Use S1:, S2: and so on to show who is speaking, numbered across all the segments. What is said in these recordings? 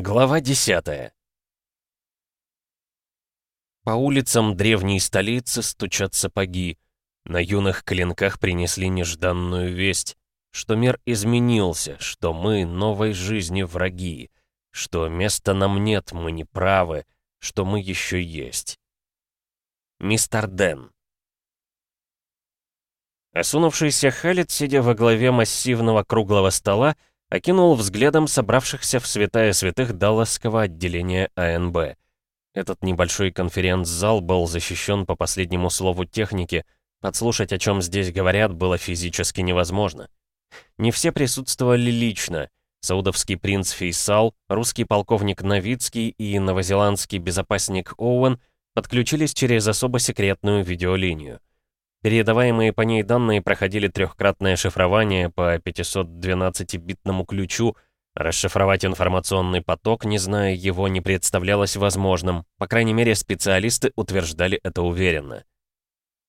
S1: Глава 10 По улицам древней столицы стучат сапоги. На юных клинках принесли нежданную весть, что мир изменился, что мы новой жизни враги, что места нам нет, мы не правы, что мы еще есть. Мистер Дэн Осунувшийся Халит, сидя во главе массивного круглого стола, окинул взглядом собравшихся в святая святых Далласского отделения АНБ. Этот небольшой конференц-зал был защищен по последнему слову техники, подслушать, о чем здесь говорят, было физически невозможно. Не все присутствовали лично. Саудовский принц Фейсал, русский полковник Новицкий и новозеландский безопасник Оуэн подключились через особо секретную видеолинию. Передаваемые по ней данные проходили трехкратное шифрование по 512-битному ключу. Расшифровать информационный поток, не зная его, не представлялось возможным. По крайней мере, специалисты утверждали это уверенно.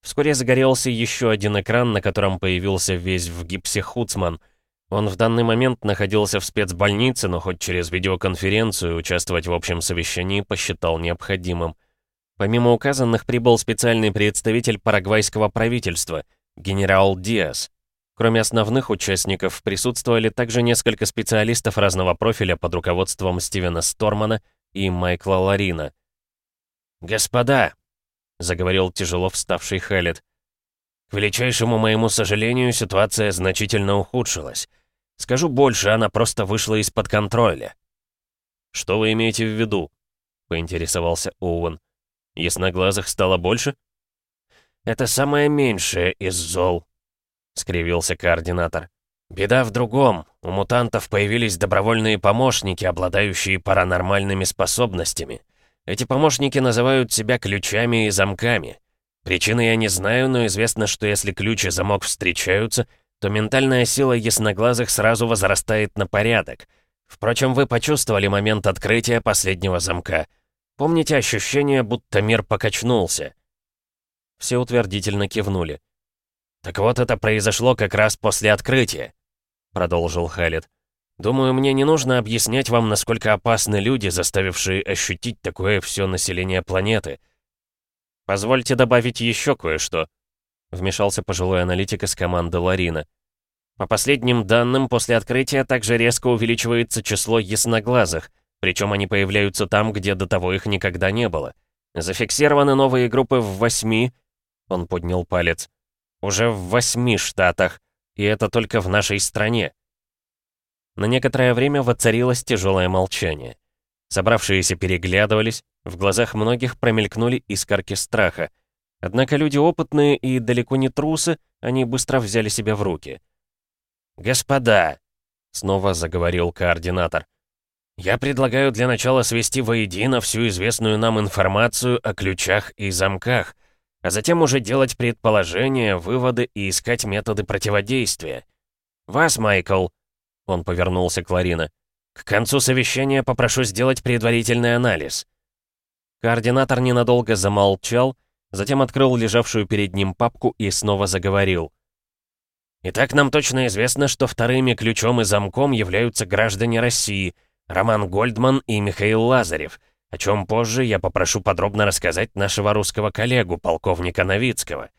S1: Вскоре загорелся еще один экран, на котором появился весь в гипсе Хуцман. Он в данный момент находился в спецбольнице, но хоть через видеоконференцию участвовать в общем совещании посчитал необходимым. Помимо указанных прибыл специальный представитель парагвайского правительства, генерал Диас. Кроме основных участников, присутствовали также несколько специалистов разного профиля под руководством Стивена Стормана и Майкла Ларина. «Господа!» — заговорил тяжело вставший Хелет. «К величайшему моему сожалению, ситуация значительно ухудшилась. Скажу больше, она просто вышла из-под контроля». «Что вы имеете в виду?» — поинтересовался Оуэн. Ясноглазых стало больше? «Это самое меньшее из зол», — скривился координатор. «Беда в другом. У мутантов появились добровольные помощники, обладающие паранормальными способностями. Эти помощники называют себя ключами и замками. Причины я не знаю, но известно, что если ключ и замок встречаются, то ментальная сила ясноглазых сразу возрастает на порядок. Впрочем, вы почувствовали момент открытия последнего замка — Помните ощущение, будто мир покачнулся?» Все утвердительно кивнули. «Так вот это произошло как раз после открытия», — продолжил Халет. «Думаю, мне не нужно объяснять вам, насколько опасны люди, заставившие ощутить такое все население планеты. Позвольте добавить еще кое-что», — вмешался пожилой аналитик из команды Ларина. «По последним данным, после открытия также резко увеличивается число ясноглазых, причем они появляются там, где до того их никогда не было. Зафиксированы новые группы в восьми... Он поднял палец. Уже в восьми штатах. И это только в нашей стране. На некоторое время воцарилось тяжелое молчание. Собравшиеся переглядывались, в глазах многих промелькнули искорки страха. Однако люди опытные и далеко не трусы, они быстро взяли себя в руки. «Господа!» — снова заговорил координатор. Я предлагаю для начала свести воедино всю известную нам информацию о ключах и замках, а затем уже делать предположения, выводы и искать методы противодействия. Вас, Майкл, он повернулся к Ларина, к концу совещания попрошу сделать предварительный анализ. Координатор ненадолго замолчал, затем открыл лежавшую перед ним папку и снова заговорил. Итак, нам точно известно, что вторыми ключом и замком являются граждане России — Роман Гольдман и Михаил Лазарев, о чем позже я попрошу подробно рассказать нашего русского коллегу, полковника Новицкого.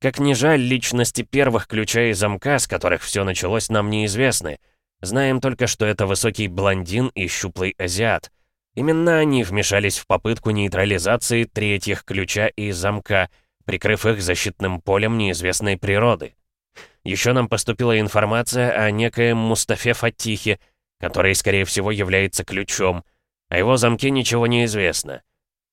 S1: Как ни жаль, личности первых ключа и замка, с которых все началось, нам неизвестны. Знаем только, что это высокий блондин и щуплый азиат. Именно они вмешались в попытку нейтрализации третьих ключа и замка, прикрыв их защитным полем неизвестной природы. Еще нам поступила информация о некоем Мустафе Фатихе, который, скорее всего, является ключом. О его замке ничего не известно.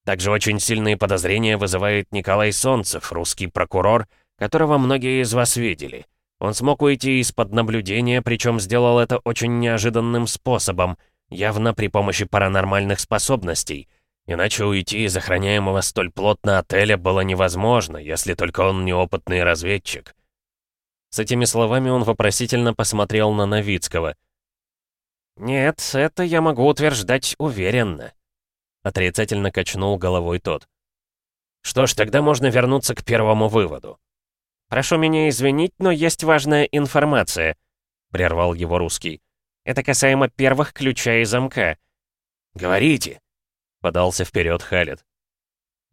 S1: Также очень сильные подозрения вызывает Николай Солнцев, русский прокурор, которого многие из вас видели. Он смог уйти из-под наблюдения, причем сделал это очень неожиданным способом, явно при помощи паранормальных способностей. Иначе уйти из охраняемого столь плотно отеля было невозможно, если только он неопытный разведчик. С этими словами он вопросительно посмотрел на Новицкого. «Нет, это я могу утверждать уверенно», — отрицательно качнул головой тот. «Что ж, тогда можно вернуться к первому выводу». «Прошу меня извинить, но есть важная информация», — прервал его русский. «Это касаемо первых ключа и замка.
S2: Говорите!» — подался вперед Халет.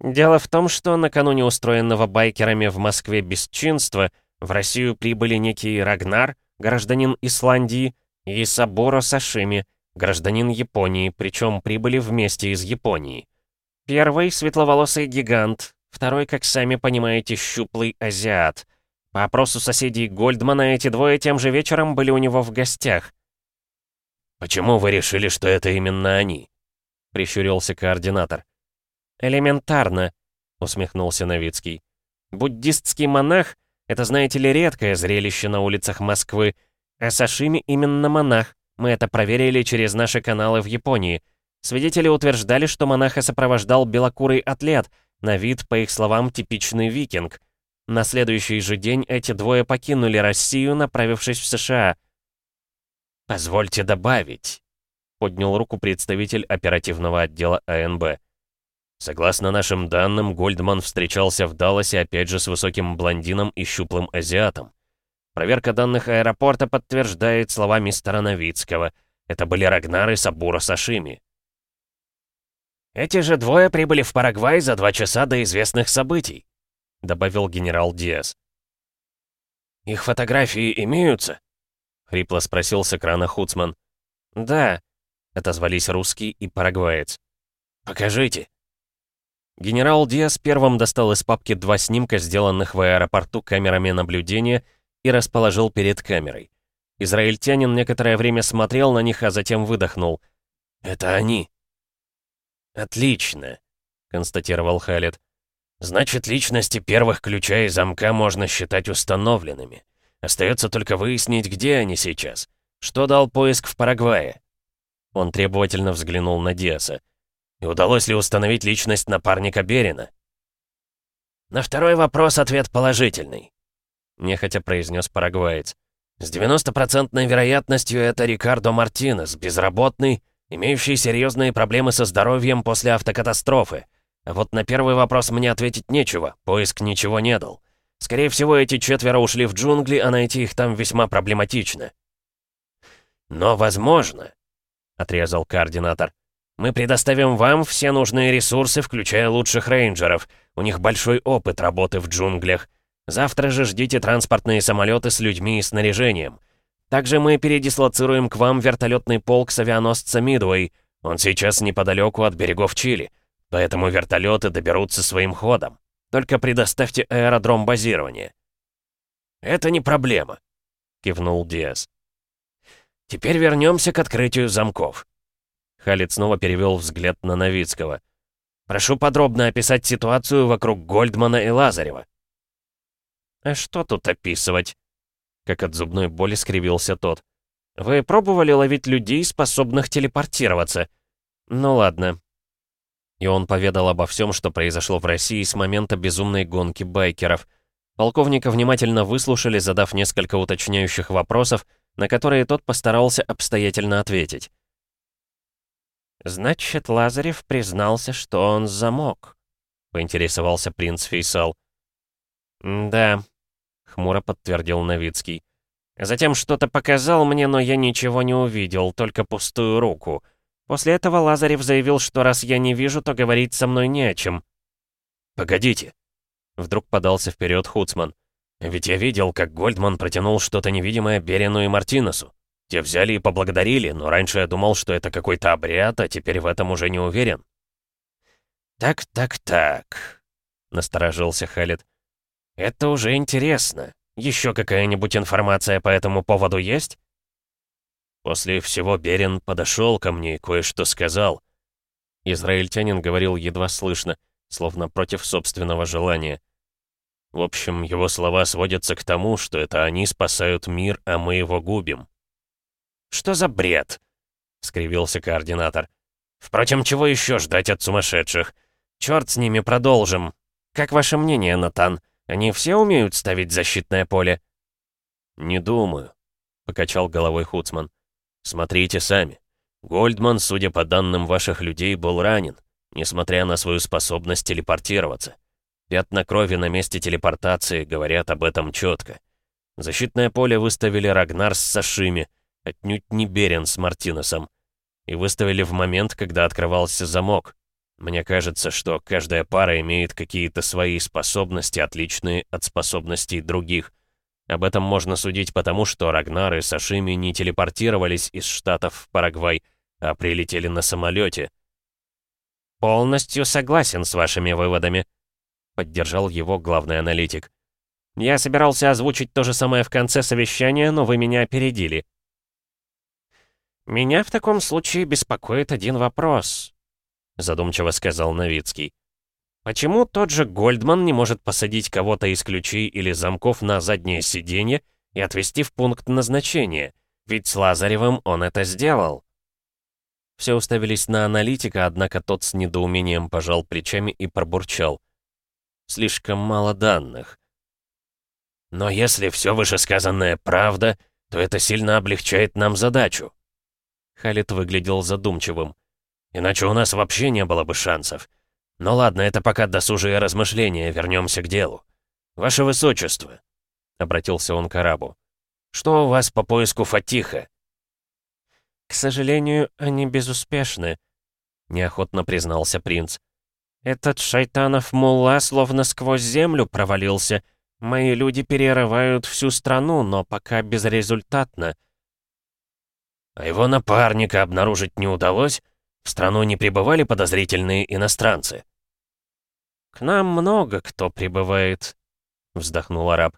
S1: Дело в том, что накануне устроенного байкерами в Москве бесчинства в Россию прибыли некий Рагнар, гражданин Исландии, и Сабуро Сашими, гражданин Японии, причем прибыли вместе из Японии. Первый — светловолосый гигант, второй, как сами понимаете, щуплый азиат. По опросу соседей Гольдмана эти двое тем же вечером были у него в гостях.
S2: «Почему вы решили, что это именно они?» — прищурился координатор.
S1: «Элементарно», — усмехнулся Новицкий. «Буддистский монах — это, знаете ли, редкое зрелище на улицах Москвы, а Сашими именно монах. Мы это проверили через наши каналы в Японии. Свидетели утверждали, что монаха сопровождал белокурый атлет, на вид, по их словам, типичный викинг. На следующий же день эти двое покинули Россию, направившись в США.
S2: «Позвольте добавить», — поднял руку представитель оперативного отдела АНБ. Согласно нашим данным, Гольдман встречался в Далласе опять же с высоким блондином и щуплым азиатом. Проверка данных аэропорта подтверждает слова мистера Новицкого. Это были Рагнар и Сабура Сашими.
S1: «Эти же двое прибыли в Парагвай за два часа до известных событий», — добавил генерал Диас.
S2: «Их фотографии имеются?» — хрипло спросил с экрана Хуцман.
S1: «Да», — отозвались русский и парагваец.
S2: «Покажите».
S1: Генерал Диас первым достал из папки два снимка, сделанных в аэропорту камерами наблюдения, и расположил перед камерой. Израильтянин некоторое время смотрел на них, а затем выдохнул.
S2: «Это они».
S1: «Отлично», — констатировал Халид.
S2: «Значит, личности первых ключа и замка можно считать установленными. Остается только выяснить, где они сейчас. Что дал поиск в Парагвае?»
S1: Он требовательно взглянул на Диаса.
S2: И удалось ли установить личность напарника Берина?
S1: На второй вопрос ответ положительный. Нехотя произнес парагваец.
S2: С 90% вероятностью это Рикардо Мартинес, безработный, имеющий серьезные проблемы со здоровьем после автокатастрофы. А вот на первый вопрос мне ответить нечего, поиск ничего не дал. Скорее всего, эти четверо ушли в джунгли, а найти их там весьма проблематично.
S1: «Но возможно», — отрезал координатор, мы предоставим вам все нужные ресурсы, включая лучших рейнджеров. У них большой опыт работы в джунглях. Завтра же ждите транспортные самолеты с людьми и снаряжением. Также мы передислоцируем к вам вертолетный полк с авианосца Мидуэй. Он сейчас неподалеку от берегов Чили. Поэтому вертолеты доберутся своим ходом. Только предоставьте аэродром базирования.
S2: «Это не проблема», — кивнул Диас. «Теперь вернемся к открытию замков».
S1: Халид снова перевел взгляд на Новицкого. «Прошу подробно описать ситуацию вокруг Гольдмана и Лазарева». «А что тут описывать?» Как от зубной боли скривился тот. «Вы пробовали ловить людей, способных телепортироваться?» «Ну ладно». И он поведал обо всем, что произошло в России с момента безумной гонки байкеров. Полковника внимательно выслушали, задав несколько уточняющих вопросов, на которые тот постарался обстоятельно ответить. «Значит, Лазарев признался, что он замок», — поинтересовался принц Фейсал. «Да», — хмуро подтвердил Новицкий. «Затем что-то показал мне, но я ничего не увидел, только пустую руку. После этого Лазарев заявил, что раз я не вижу, то говорить со мной не о чем».
S2: «Погодите», — вдруг подался вперед Хуцман. «Ведь я видел, как Гольдман протянул что-то невидимое Берину и Мартинесу. Те взяли и поблагодарили, но раньше я думал, что это какой-то обряд, а теперь в этом уже не уверен.
S1: «Так, так, так», — насторожился Халид. «Это уже интересно. Еще какая-нибудь информация по этому поводу есть?»
S2: После всего Берин подошел ко мне и кое-что сказал.
S1: Израильтянин говорил едва слышно, словно против собственного желания.
S2: В общем, его слова сводятся к тому, что это они спасают мир, а мы его губим.
S1: «Что за бред?» — скривился координатор. «Впрочем, чего еще ждать от сумасшедших? Черт с ними, продолжим. Как ваше мнение, Натан? Они все умеют ставить защитное поле?»
S2: «Не думаю», — покачал головой Хуцман. «Смотрите сами. Гольдман, судя по данным ваших людей, был ранен, несмотря на свою способность телепортироваться. Пятна крови на месте телепортации говорят об этом четко. Защитное поле выставили Рагнар с Сашими — Отнюдь не Берен с Мартинесом. и выставили в момент, когда открывался замок. Мне кажется, что каждая пара имеет какие-то свои способности, отличные от способностей других. Об этом можно судить потому, что Рагнар и Сашими не телепортировались из Штатов в Парагвай, а прилетели на самолете.
S1: «Полностью согласен с вашими выводами», — поддержал его главный аналитик. «Я собирался озвучить то же самое в конце совещания, но вы меня опередили». «Меня в таком случае беспокоит один вопрос», — задумчиво сказал Новицкий. «Почему тот же Гольдман не может посадить кого-то из ключей или замков на заднее сиденье и отвезти в пункт назначения? Ведь с Лазаревым он это сделал».
S2: Все уставились на аналитика, однако тот с недоумением пожал плечами и пробурчал. «Слишком мало данных». «Но если все вышесказанное правда, то это сильно облегчает нам задачу». Халит выглядел задумчивым. «Иначе у нас вообще не было бы шансов. Ну ладно, это пока досужие размышления, вернемся к делу. Ваше Высочество», — обратился он к арабу, — «что у вас по поиску Фатиха?»
S1: «К сожалению, они безуспешны», — неохотно признался принц. «Этот шайтанов мулла словно сквозь землю провалился. Мои люди перерывают всю страну, но пока безрезультатно».
S2: «А его напарника обнаружить не удалось? В страну не прибывали подозрительные иностранцы?»
S1: «К нам много кто прибывает», — вздохнул араб.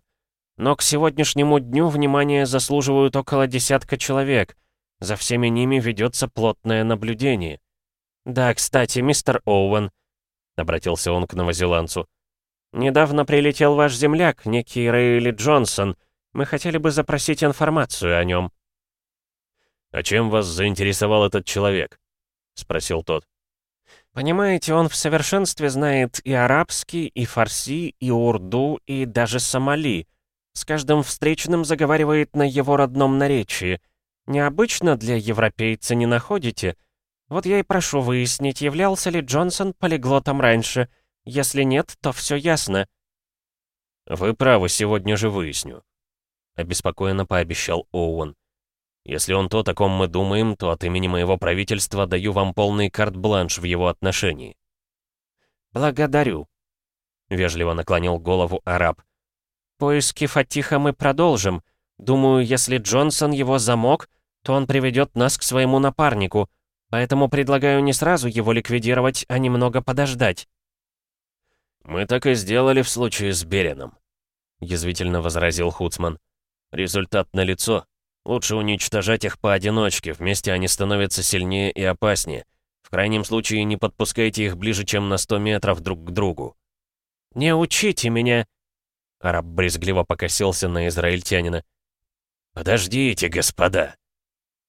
S1: «Но к сегодняшнему дню внимание заслуживают около десятка человек. За всеми ними ведется плотное наблюдение. «Да, кстати, мистер Оуэн», — обратился он к новозеландцу, «недавно прилетел ваш земляк, некий Рейли Джонсон. Мы хотели бы запросить информацию о нем».
S2: «А чем вас заинтересовал этот человек?» — спросил тот.
S1: «Понимаете, он в совершенстве знает и арабский, и фарси, и урду, и даже сомали. С каждым встречным заговаривает на его родном наречии — Необычно для европейца не находите? Вот я и прошу выяснить, являлся ли Джонсон полиглотом раньше. Если нет, то все ясно».
S2: «Вы правы, сегодня же выясню», — обеспокоенно пообещал Оуэн. «Если он то, о ком мы думаем, то от имени моего правительства даю вам полный карт-бланш в его отношении».
S1: «Благодарю», — вежливо наклонил голову араб. «Поиски Фатиха мы продолжим. Думаю, если Джонсон его замок, то он приведет нас к своему напарнику, поэтому предлагаю не сразу его ликвидировать, а немного подождать».
S2: «Мы так и сделали в случае с Берином», — язвительно возразил Хуцман. «Результат налицо. Лучше уничтожать их поодиночке, вместе они становятся сильнее и опаснее. В крайнем случае не подпускайте их ближе, чем на 100 метров друг к другу».
S1: «Не учите меня!»
S2: Араб брезгливо покосился на израильтянина. «Подождите, господа!»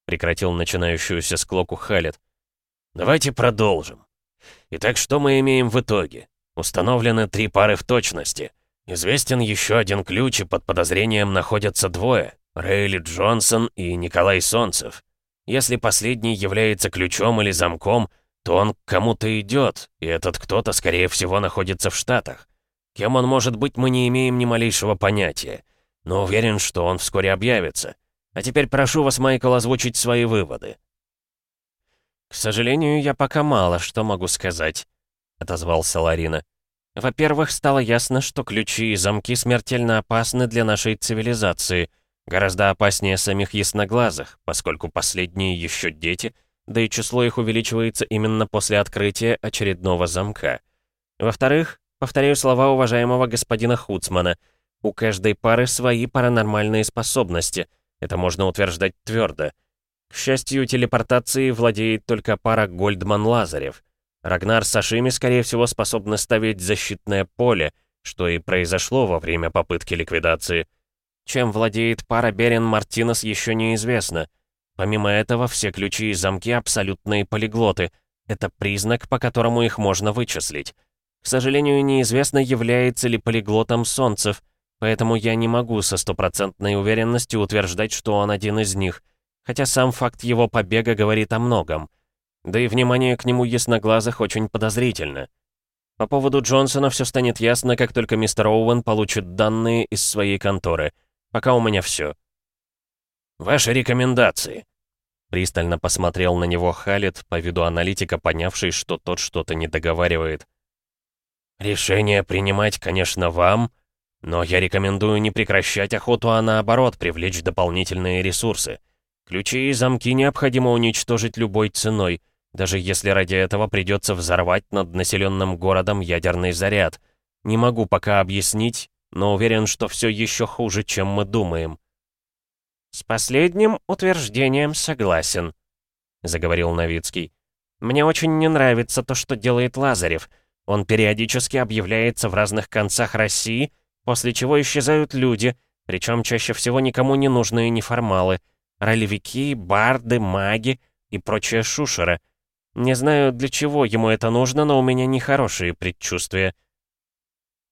S2: Прекратил начинающуюся склоку Халет. «Давайте продолжим. Итак, что мы имеем в итоге? Установлены три пары в точности. Известен еще один ключ, и под подозрением находятся двое. Рейли Джонсон и Николай Солнцев. Если последний является ключом или замком, то он к кому-то идет, и этот кто-то, скорее всего, находится в Штатах. Кем он может быть, мы не имеем ни малейшего понятия но уверен, что он вскоре объявится. А теперь прошу вас, Майкл, озвучить свои выводы».
S1: «К сожалению, я пока мало что могу сказать», — отозвался Ларина. «Во-первых, стало ясно, что ключи и замки смертельно опасны для нашей цивилизации, гораздо опаснее самих ясноглазых, поскольку последние еще дети, да и число их увеличивается именно после открытия очередного замка. Во-вторых, повторяю слова уважаемого господина Хуцмана — у каждой пары свои паранормальные способности. Это можно утверждать твердо. К счастью, телепортацией владеет только пара Гольдман-Лазарев. Рагнар Сашими, скорее всего, способны ставить защитное поле, что и произошло во время попытки ликвидации. Чем владеет пара Берин-Мартинес, еще неизвестно. Помимо этого, все ключи и замки — абсолютные полиглоты. Это признак, по которому их можно вычислить. К сожалению, неизвестно, является ли полиглотом Солнцев — Поэтому я не могу со стопроцентной уверенностью утверждать, что он один из них, хотя сам факт его побега говорит о многом. Да и внимание к нему ясноглазых очень подозрительно. По поводу Джонсона все станет ясно, как только мистер Оуэн получит данные из своей конторы. Пока у меня все.
S2: «Ваши рекомендации»,
S1: Пристально посмотрел на него Халит, по виду аналитика, понявший, что тот что-то не договаривает. «Решение принимать, конечно, вам, но я рекомендую не прекращать охоту, а наоборот, привлечь дополнительные ресурсы. Ключи и замки необходимо уничтожить любой ценой, даже если ради этого придется взорвать над населенным городом ядерный заряд. Не могу пока объяснить, но уверен, что все еще хуже, чем мы думаем.
S2: «С последним утверждением согласен», — заговорил Новицкий. «Мне очень не нравится то, что делает Лазарев. Он периодически объявляется в разных концах России, после чего исчезают люди, причем чаще всего никому не нужные неформалы, ролевики, барды, маги и прочая шушера. Не знаю, для чего ему это нужно, но у меня нехорошие предчувствия».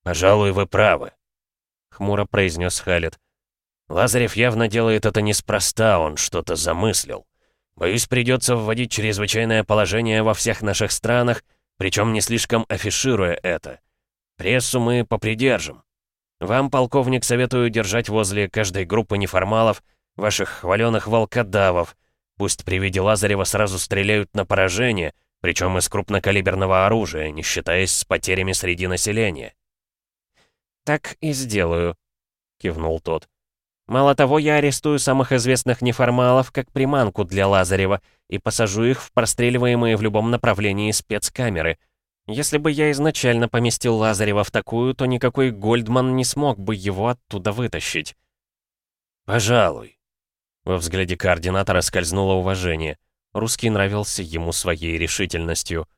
S1: «Пожалуй, вы правы», — хмуро произнес Халет. «Лазарев явно делает это неспроста, он что-то замыслил. Боюсь, придется вводить чрезвычайное положение во всех наших странах, причем не слишком афишируя это. Прессу мы попридержим. Вам, полковник, советую держать возле каждой группы неформалов ваших хваленых волкодавов. Пусть при виде Лазарева сразу стреляют на поражение, причем из крупнокалиберного оружия, не считаясь с потерями среди населения.
S2: «Так и сделаю», — кивнул тот. «Мало того, я арестую самых известных неформалов как приманку для Лазарева и посажу их в простреливаемые в любом направлении спецкамеры. Если бы я изначально поместил Лазарева в такую, то никакой Гольдман не смог бы его оттуда вытащить».
S1: «Пожалуй». Во взгляде координатора скользнуло уважение. Русский нравился ему своей решительностью.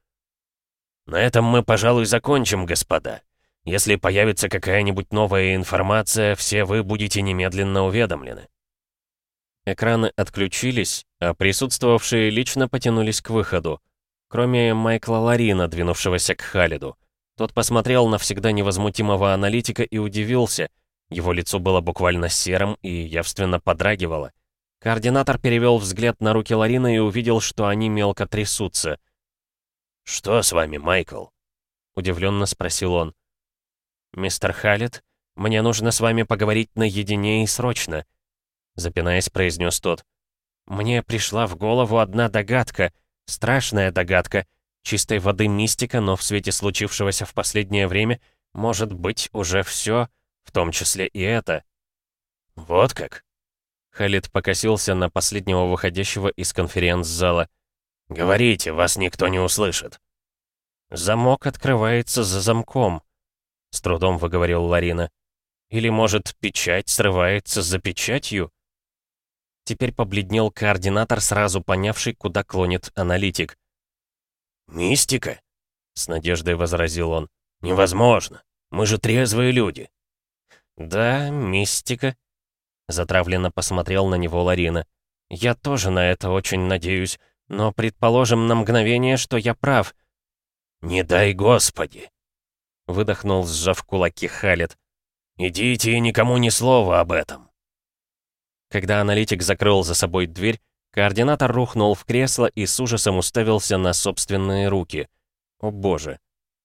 S1: «На этом мы, пожалуй, закончим, господа. Если появится какая-нибудь новая информация, все вы будете немедленно уведомлены». Экраны отключились, а присутствовавшие лично потянулись к выходу. Кроме Майкла Ларина, двинувшегося к Халиду. Тот посмотрел на всегда невозмутимого аналитика и удивился. Его лицо было буквально серым и явственно подрагивало. Координатор перевел взгляд на руки Ларина и увидел, что они мелко трясутся.
S2: «Что с вами, Майкл?»
S1: — удивленно спросил он. «Мистер Халлет, мне нужно с вами поговорить наедине и срочно», запинаясь, произнес тот. «Мне пришла в голову одна догадка, страшная догадка, чистой воды мистика, но в свете случившегося в последнее время, может быть, уже все, в том числе и это».
S2: «Вот как?»
S1: Халид покосился на последнего выходящего из конференц-зала.
S2: «Говорите, вас никто не услышит».
S1: «Замок открывается за замком», — с трудом выговорил Ларина. «Или, может, печать срывается за печатью?» Теперь побледнел координатор, сразу понявший, куда клонит аналитик.
S2: «Мистика?»
S1: — с надеждой возразил он.
S2: «Невозможно. Мы же трезвые люди».
S1: «Да, мистика», — затравленно посмотрел на него Ларина. «Я тоже на это очень надеюсь, но предположим на мгновение, что я прав».
S2: «Не дай Господи!»
S1: Выдохнул, сжав кулаки Халет.
S2: «Идите и никому ни слова об этом».
S1: Когда аналитик закрыл за собой дверь, координатор рухнул в кресло и с ужасом уставился на собственные руки. О боже,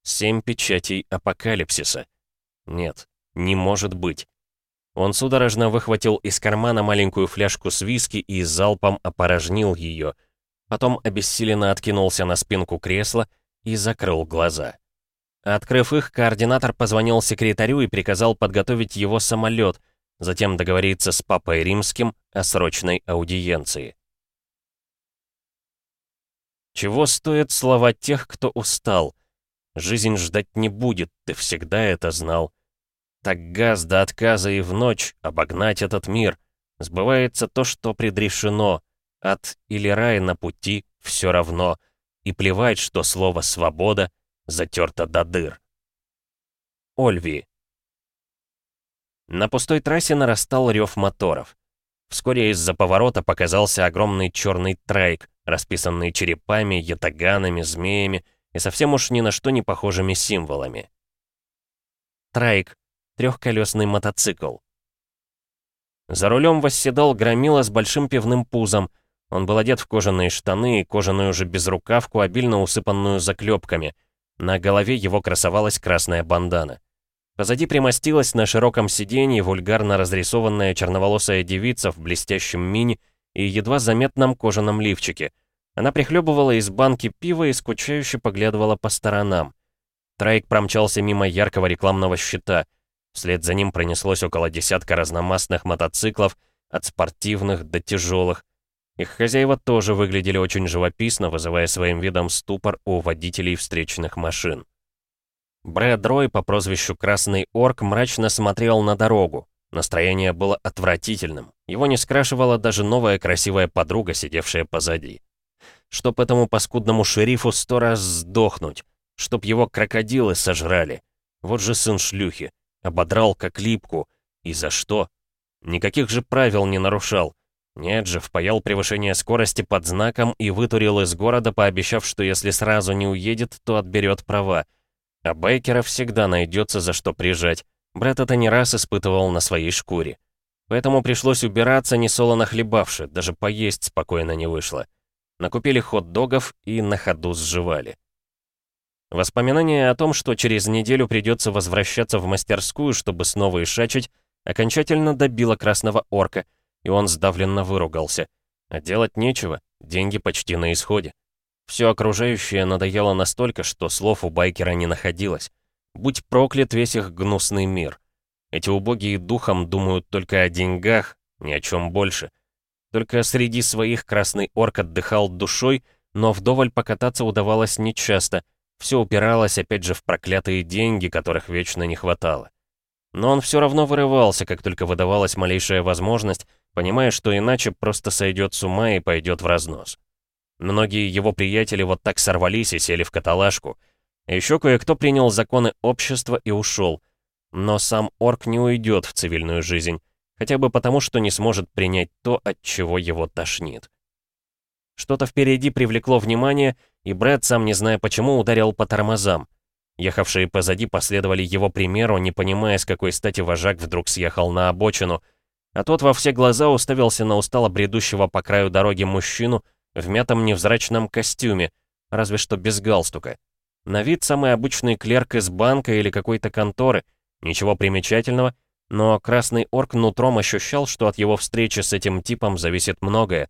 S1: семь печатей апокалипсиса. Нет, не может быть. Он судорожно выхватил из кармана маленькую фляжку с виски и залпом опорожнил ее. Потом обессиленно откинулся на спинку кресла и закрыл глаза. Открыв их, координатор позвонил секретарю и приказал подготовить его самолет, затем договориться с папой римским о срочной аудиенции. Чего стоят слова тех, кто устал? Жизнь ждать не будет, ты всегда это знал. Так газ до отказа и в ночь обогнать этот мир. Сбывается то, что предрешено. От или рай на пути все равно. И плевать, что слово «свобода» затерто до дыр. Ольви. На пустой трассе нарастал рев моторов. Вскоре из-за поворота показался огромный черный трайк, расписанный черепами, ятаганами, змеями и совсем уж ни на что не похожими символами. Трайк — трехколесный мотоцикл. За рулем восседал громила с большим пивным пузом. Он был одет в кожаные штаны и кожаную же безрукавку, обильно усыпанную заклепками — на голове его красовалась красная бандана. Позади примостилась на широком сиденье вульгарно разрисованная черноволосая девица в блестящем мини и едва заметном кожаном лифчике. Она прихлебывала из банки пива и скучающе поглядывала по сторонам. Трайк промчался мимо яркого рекламного щита. Вслед за ним пронеслось около десятка разномастных мотоциклов, от спортивных до тяжелых. Их хозяева тоже выглядели очень живописно, вызывая своим видом ступор у водителей встречных машин. Брэд Рой по прозвищу Красный Орк мрачно смотрел на дорогу. Настроение было отвратительным. Его не скрашивала даже новая красивая подруга, сидевшая позади. Чтоб этому паскудному шерифу сто раз сдохнуть. Чтоб его крокодилы сожрали. Вот же сын шлюхи. Ободрал как липку. И за что? Никаких же правил не нарушал. Нет же, впаял превышение скорости под знаком и вытурил из города, пообещав, что если сразу не уедет, то отберет права. А байкера всегда найдется за что прижать. Брат это не раз испытывал на своей шкуре. Поэтому пришлось убираться, не солоно хлебавши, даже поесть спокойно не вышло. Накупили хот-догов и на ходу сживали. Воспоминание о том, что через неделю придется возвращаться в мастерскую, чтобы снова ишачить, окончательно добило красного орка, и он сдавленно выругался. А делать нечего, деньги почти на исходе. Все окружающее надоело настолько, что слов у байкера не находилось. Будь проклят весь их гнусный мир. Эти убогие духом думают только о деньгах, ни о чем больше. Только среди своих красный орк отдыхал душой, но вдоволь покататься удавалось нечасто. Все упиралось опять же в проклятые деньги, которых вечно не хватало. Но он все равно вырывался, как только выдавалась малейшая возможность, понимая, что иначе просто сойдет с ума и пойдет в разнос. Многие его приятели вот так сорвались и сели в каталажку — еще кое-кто принял законы общества и ушел. Но сам орк не уйдет в цивильную жизнь, хотя бы потому, что не сможет принять то, от чего его тошнит. Что-то впереди привлекло внимание, и Брэд, сам не зная почему, ударил по тормозам. Ехавшие позади последовали его примеру, не понимая, с какой стати вожак вдруг съехал на обочину, а тот во все глаза уставился на устало бредущего по краю дороги мужчину в мятом невзрачном костюме, разве что без галстука. На вид самый обычный клерк из банка или какой-то конторы. Ничего примечательного, но красный орк нутром ощущал, что от его встречи с этим типом зависит многое.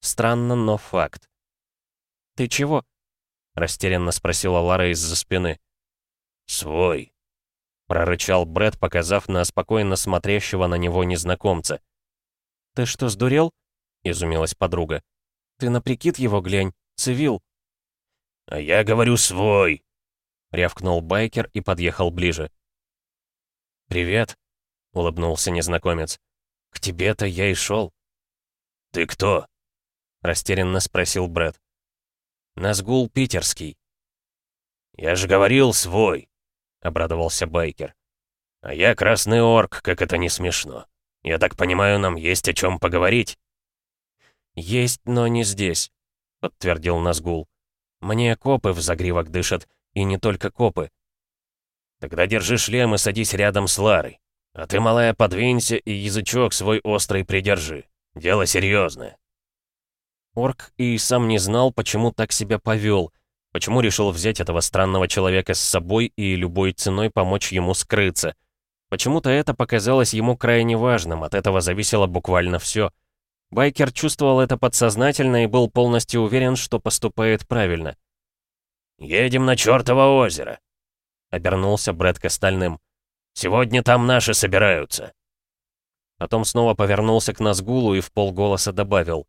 S1: Странно, но факт. «Ты чего?» — растерянно спросила Лара из-за спины. «Свой», — прорычал Брэд, показав на спокойно смотрящего на него незнакомца. «Ты что, сдурел?» — изумилась подруга. «Ты на прикид его глянь, цивил».
S2: «А я говорю свой!»
S1: — рявкнул байкер и подъехал ближе.
S2: «Привет», — улыбнулся незнакомец. «К тебе-то я и шел». «Ты кто?» — растерянно спросил Брэд.
S1: «Назгул питерский».
S2: «Я же говорил свой», — обрадовался байкер. «А я красный орк, как это не смешно. Я так понимаю, нам есть о чем поговорить?»
S1: «Есть, но не здесь», — подтвердил Назгул. Мне копы в загривок дышат, и не только копы.
S2: Тогда держи шлем и садись рядом с Ларой. А ты, малая, подвинься и язычок свой острый придержи. Дело серьезное.
S1: Орк и сам не знал, почему так себя повел, почему решил взять этого странного человека с собой и любой ценой помочь ему скрыться. Почему-то это показалось ему крайне важным, от этого зависело буквально все — Байкер чувствовал это подсознательно и был полностью уверен, что поступает правильно.
S2: «Едем на чертово озеро», — обернулся Брэд к остальным. «Сегодня там наши собираются».
S1: Потом снова повернулся к Назгулу и в полголоса добавил.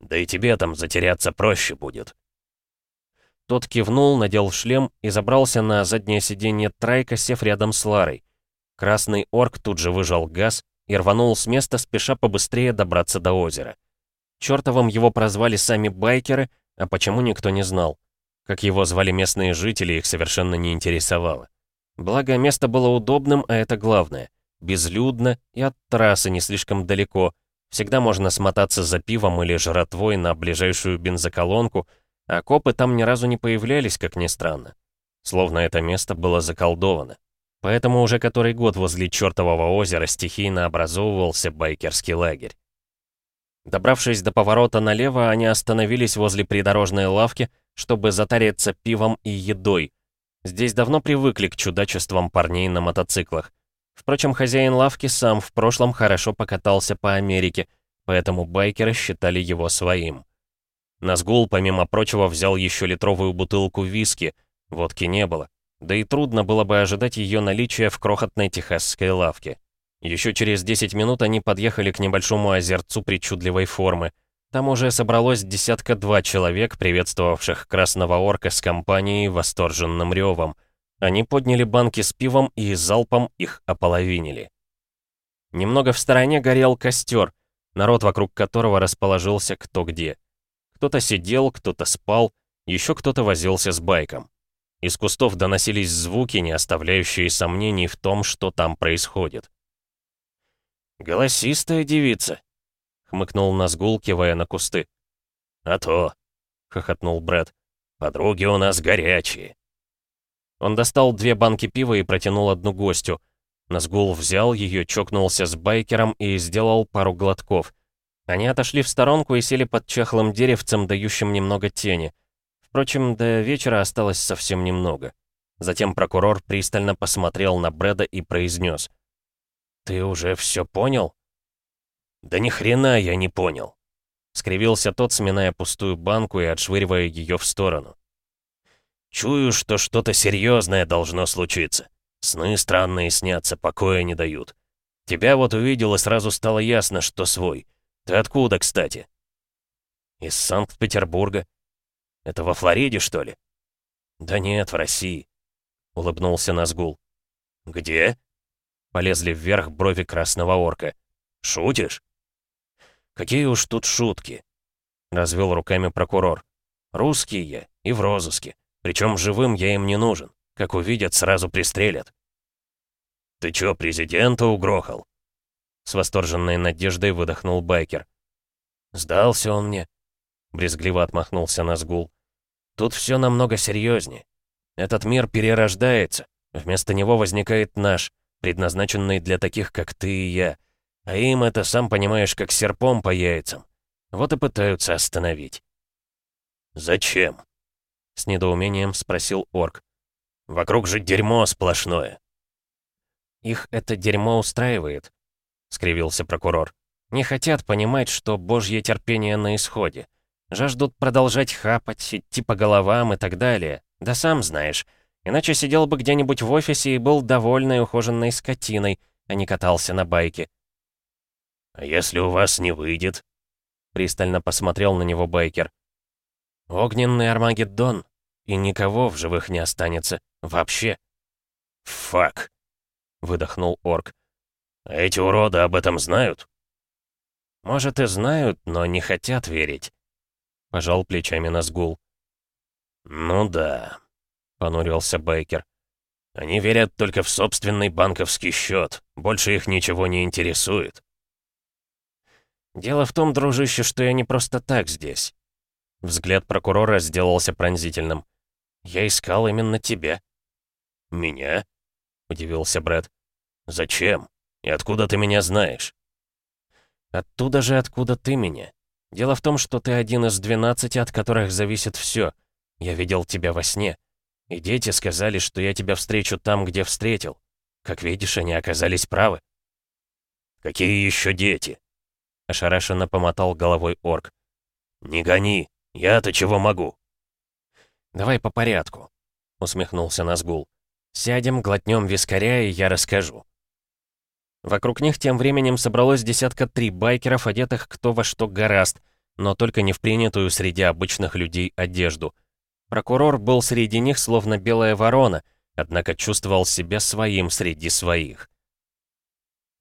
S2: «Да и тебе там затеряться проще будет».
S1: Тот кивнул, надел шлем и забрался на заднее сиденье Трайка, сев рядом с Ларой. Красный орк тут же выжал газ, и рванул с места, спеша побыстрее добраться до озера. Чёртовым его прозвали сами байкеры, а почему никто не знал. Как его звали местные жители, их совершенно не интересовало. Благо, место было удобным, а это главное. Безлюдно и от трассы не слишком далеко. Всегда можно смотаться за пивом или жратвой на ближайшую бензоколонку, а копы там ни разу не появлялись, как ни странно. Словно это место было заколдовано. Поэтому уже который год возле чертового озера стихийно образовывался байкерский лагерь. Добравшись до поворота налево, они остановились возле придорожной лавки, чтобы затариться пивом и едой. Здесь давно привыкли к чудачествам парней на мотоциклах. Впрочем, хозяин лавки сам в прошлом хорошо покатался по Америке, поэтому байкеры считали его своим. Назгул, помимо прочего, взял еще литровую бутылку виски, водки не было. Да и трудно было бы ожидать ее наличия в крохотной техасской лавке. Еще через 10 минут они подъехали к небольшому озерцу причудливой формы. Там уже собралось десятка-два человек, приветствовавших красного орка с компанией восторженным ревом. Они подняли банки с пивом и залпом их ополовинили. Немного в стороне горел костер, народ вокруг которого расположился кто где. Кто-то сидел, кто-то спал, еще кто-то возился с байком. Из кустов доносились звуки, не оставляющие сомнений в том, что там происходит. «Голосистая девица», — хмыкнул Назгул, кивая на кусты.
S2: «А то», — хохотнул Брэд, — «подруги у нас горячие».
S1: Он достал две банки пива и протянул одну гостю. Назгул взял ее, чокнулся с байкером и сделал пару глотков. Они отошли в сторонку и сели под чахлым деревцем, дающим немного тени. Впрочем, до вечера осталось совсем немного. Затем прокурор пристально посмотрел на Брэда и произнес. «Ты уже все понял?»
S2: «Да ни хрена я не понял», — скривился тот, сминая пустую банку и отшвыривая ее в сторону. «Чую, что что-то серьезное должно случиться. Сны странные снятся, покоя не дают. Тебя вот увидел, и сразу стало ясно, что свой. Ты откуда, кстати?»
S1: «Из Санкт-Петербурга. Это во Флориде, что ли?»
S2: «Да нет, в России», — улыбнулся Назгул.
S1: «Где?» Полезли вверх брови красного орка. «Шутишь?»
S2: «Какие уж тут шутки!» Развел руками прокурор. «Русский я и в розыске. Причем живым я им не нужен. Как увидят, сразу пристрелят». «Ты чё, президента угрохал?» С восторженной надеждой выдохнул байкер.
S1: «Сдался он мне», — брезгливо отмахнулся Назгул. «Тут все намного серьезнее. Этот мир перерождается. Вместо него возникает наш, предназначенный для таких, как ты и я. А им это, сам понимаешь, как серпом по яйцам. Вот и пытаются остановить.
S2: «Зачем?» — с недоумением спросил орк.
S1: «Вокруг же дерьмо сплошное». «Их это дерьмо устраивает», — скривился прокурор. «Не хотят понимать, что божье терпение на исходе. Жаждут продолжать хапать, идти по головам и так далее. Да сам знаешь, Иначе сидел бы где-нибудь в офисе и был довольной ухоженной скотиной, а не катался на байке.
S2: «А если у вас не выйдет?»
S1: Пристально посмотрел на него байкер. «Огненный Армагеддон, и никого в живых не останется. Вообще».
S2: «Фак!» — выдохнул орк. «А эти уроды об этом знают?»
S1: «Может, и знают, но не хотят верить», — пожал плечами Назгул.
S2: «Ну да», —
S1: понурился Бейкер.
S2: «Они верят только в собственный банковский счет. Больше их ничего не интересует».
S1: «Дело в том, дружище, что я не просто так здесь». Взгляд прокурора сделался пронзительным. «Я искал именно тебя».
S2: «Меня?» — удивился Брэд. «Зачем? И откуда ты меня знаешь?»
S1: «Оттуда же, откуда ты меня. Дело в том, что ты один из двенадцати, от которых зависит все. Я видел тебя во сне. И дети сказали, что я тебя встречу там, где встретил. Как видишь, они оказались правы».
S2: «Какие еще дети?»
S1: Ошарашенно помотал головой орк.
S2: «Не гони, я-то чего могу?»
S1: «Давай по порядку», — усмехнулся Назгул. «Сядем, глотнем вискаря, и я расскажу». Вокруг них тем временем собралось десятка три байкеров, одетых кто во что гораст, но только не в принятую среди обычных людей одежду — Прокурор был среди них словно белая ворона, однако чувствовал себя своим среди своих.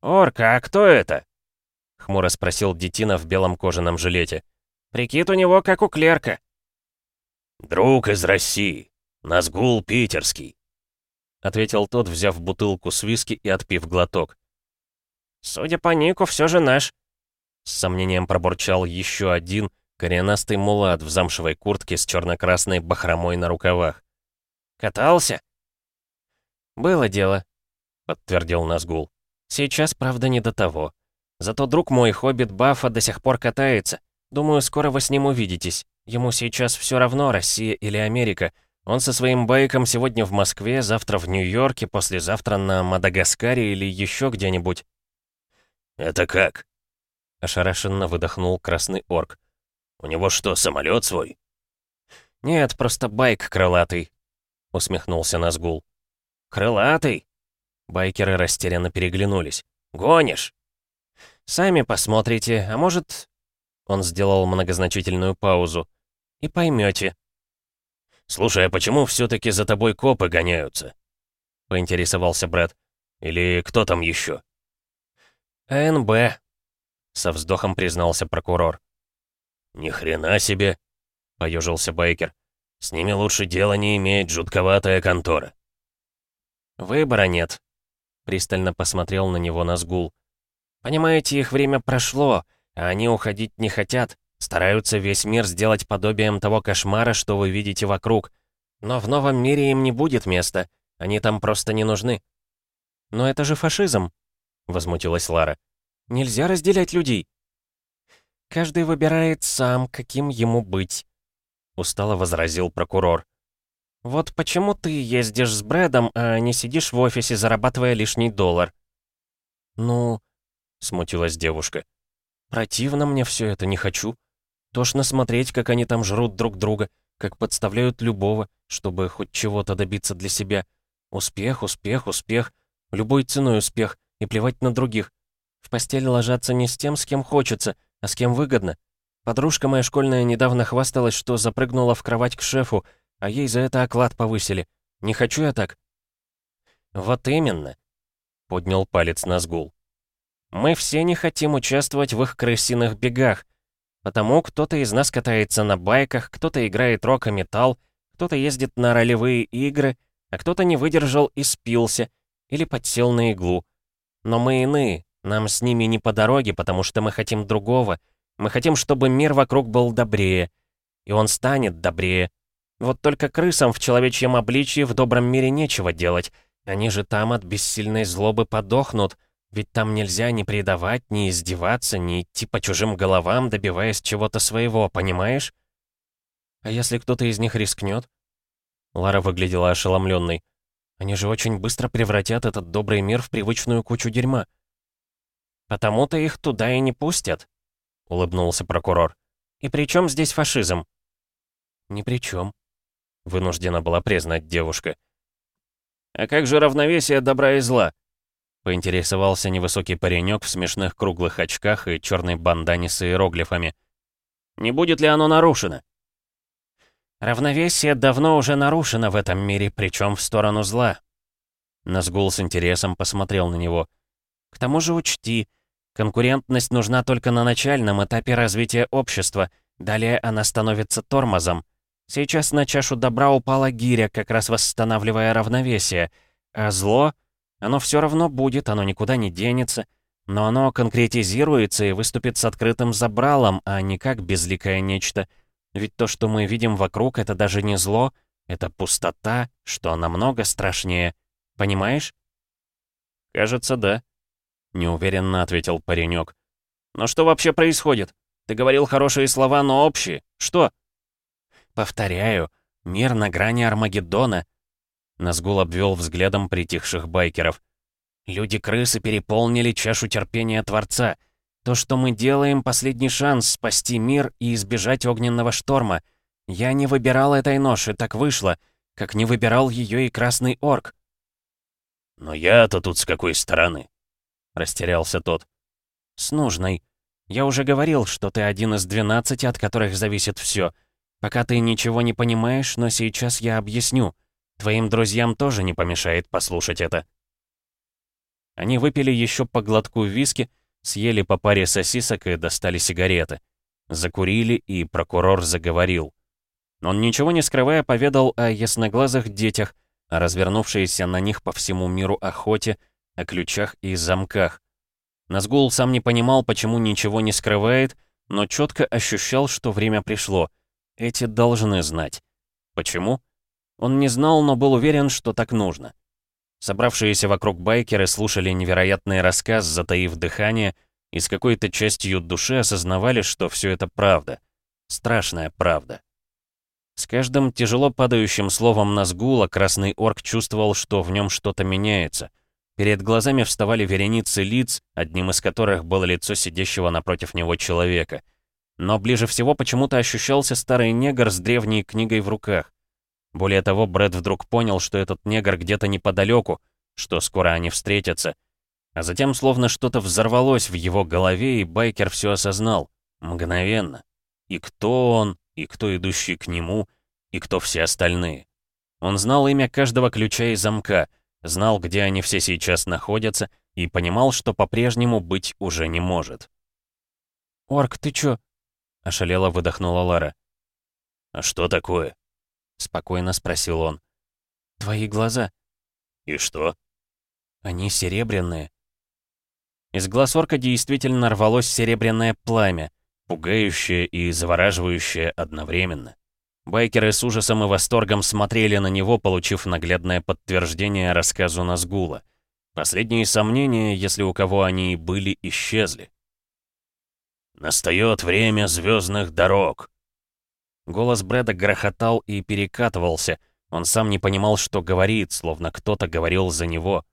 S3: «Орка, а кто это?»
S1: — хмуро спросил детина в белом кожаном жилете.
S3: «Прикид у него как у клерка».
S2: «Друг из России. Назгул питерский», —
S1: ответил тот, взяв бутылку с виски и отпив глоток.
S3: «Судя по нику, все же наш», —
S1: с сомнением пробурчал еще один — Коренастый мулат в замшевой куртке с черно-красной бахромой на рукавах.
S3: «Катался?»
S1: «Было дело», — подтвердил Назгул. «Сейчас, правда, не до того. Зато друг мой, хоббит Баффа, до сих пор катается. Думаю, скоро вы с ним увидитесь. Ему сейчас все равно, Россия или Америка. Он со своим байком сегодня в Москве, завтра в Нью-Йорке, послезавтра на Мадагаскаре или еще где-нибудь».
S2: «Это как?»
S1: Ошарашенно выдохнул красный орк.
S2: «У него что, самолет свой?»
S1: «Нет, просто байк крылатый», — усмехнулся Назгул.
S3: «Крылатый?»
S1: Байкеры растерянно переглянулись.
S3: «Гонишь?»
S1: «Сами посмотрите, а может...» Он сделал многозначительную паузу. «И поймете.
S2: «Слушай, а почему все-таки за тобой копы гоняются?» — поинтересовался Брэд. «Или кто там еще?»
S1: «АНБ», — со вздохом признался прокурор.
S2: «Ни хрена себе!» — поежился Бейкер. «С ними лучше дела не иметь, жутковатая контора».
S1: «Выбора нет», — пристально посмотрел на него Назгул. «Понимаете, их время прошло, а они уходить не хотят. Стараются весь мир сделать подобием того кошмара, что вы видите вокруг. Но в новом мире им не будет места. Они там просто не нужны. «Но это же фашизм», — возмутилась Лара. «Нельзя разделять людей». «Каждый выбирает сам, каким ему быть», — устало возразил прокурор. «Вот почему ты ездишь с Брэдом, а не сидишь в офисе, зарабатывая лишний доллар?» «Ну...» — смутилась девушка. «Противно мне все это, не хочу. Тошно смотреть, как они там жрут друг друга, как подставляют любого, чтобы хоть чего-то добиться для себя. Успех, успех, успех. Любой ценой успех. И плевать на других. В постель ложатся не с тем, с кем хочется, а с кем выгодно. Подружка моя школьная недавно хвасталась, что запрыгнула в кровать к шефу, а ей за это оклад повысили. Не хочу я так. Вот именно. Поднял палец на сгул. Мы все не хотим участвовать в их крысиных бегах. Потому кто-то из нас катается на байках, кто-то играет рок и металл, кто-то ездит на ролевые игры, а кто-то не выдержал и спился, или подсел на иглу. Но мы иные, нам с ними не по дороге, потому что мы хотим другого. Мы хотим, чтобы мир вокруг был добрее. И он станет добрее. Вот только крысам в человечьем обличье в добром мире нечего делать. Они же там от бессильной злобы подохнут, ведь там нельзя ни предавать, ни издеваться, ни идти по чужим головам, добиваясь чего-то своего, понимаешь? А если кто-то из них рискнет? Лара выглядела ошеломленной. Они же очень быстро превратят этот добрый мир в привычную кучу дерьма. «Потому-то их туда и не пустят», — улыбнулся прокурор. «И при чем здесь фашизм?» «Ни при чем», — вынуждена была признать девушка.
S2: «А как же равновесие добра и зла?»
S1: Поинтересовался невысокий паренек в смешных круглых очках и черной бандане с иероглифами.
S2: «Не будет ли оно нарушено?»
S1: «Равновесие давно уже нарушено в этом мире, причем в сторону зла». Назгул с интересом посмотрел на него. «К тому же учти, конкурентность нужна только на начальном этапе развития общества, далее она становится тормозом. Сейчас на чашу добра упала гиря, как раз восстанавливая равновесие, а зло оно все равно будет, оно никуда не денется, но оно конкретизируется и выступит с открытым забралом, а не как безликое нечто. Ведь то, что мы видим вокруг, это даже не зло, это пустота, что намного страшнее. Понимаешь?
S2: Кажется, да.
S1: Неуверенно ответил паренек.
S2: Но что вообще происходит? Ты говорил хорошие слова, но общие. Что?
S1: Повторяю, мир на грани Армагеддона. Назгул обвел взглядом притихших байкеров. «Люди-крысы переполнили чашу терпения Творца. То, что мы делаем, последний шанс спасти мир и избежать огненного шторма. Я не выбирал этой ноши, так вышло, как не выбирал ее и Красный Орк».
S2: «Но я-то тут с какой стороны?» — растерялся тот.
S1: «С нужной. Я уже говорил, что ты один из двенадцати, от которых зависит все. Пока ты ничего не понимаешь, но сейчас я объясню». Твоим друзьям тоже не помешает послушать это». Они выпили еще по глотку виски, съели по паре сосисок и достали сигареты. Закурили, и прокурор заговорил. Он, ничего не скрывая, поведал о ясноглазых детях, о развернувшейся на них по всему миру охоте, о ключах и замках. Назгул сам не понимал, почему ничего не скрывает, но четко ощущал, что время пришло. Эти должны знать. Почему? Он не знал, но был уверен, что так нужно. Собравшиеся вокруг байкеры слушали невероятный рассказ, затаив дыхание, и с какой-то частью души осознавали, что все это правда. Страшная правда. С каждым тяжело падающим словом Назгула Красный Орк чувствовал, что в нем что-то меняется. Перед глазами вставали вереницы лиц, одним из которых было лицо сидящего напротив него человека. Но ближе всего почему-то ощущался старый негр с древней книгой в руках. Более того, Брэд вдруг понял, что этот негр где-то неподалеку, что скоро они встретятся. А затем словно что-то взорвалось в его голове, и байкер все осознал. Мгновенно. И кто он, и кто идущий к нему, и кто все остальные. Он знал имя каждого ключа и замка — знал, где они все сейчас находятся, и понимал, что по-прежнему быть уже не может.
S2: «Орк, ты чё?» — ошалело выдохнула Лара.
S1: «А что такое?» — спокойно спросил он.
S2: «Твои глаза».
S1: «И что?»
S2: «Они серебряные».
S1: Из глаз орка действительно рвалось серебряное пламя, пугающее и завораживающее одновременно. Байкеры с ужасом и восторгом смотрели на него, получив наглядное подтверждение рассказу Назгула. Последние сомнения, если у кого они и были, исчезли. «Настает время звездных дорог!» Голос Брэда грохотал и перекатывался. Он сам не понимал, что говорит, словно кто-то говорил за него.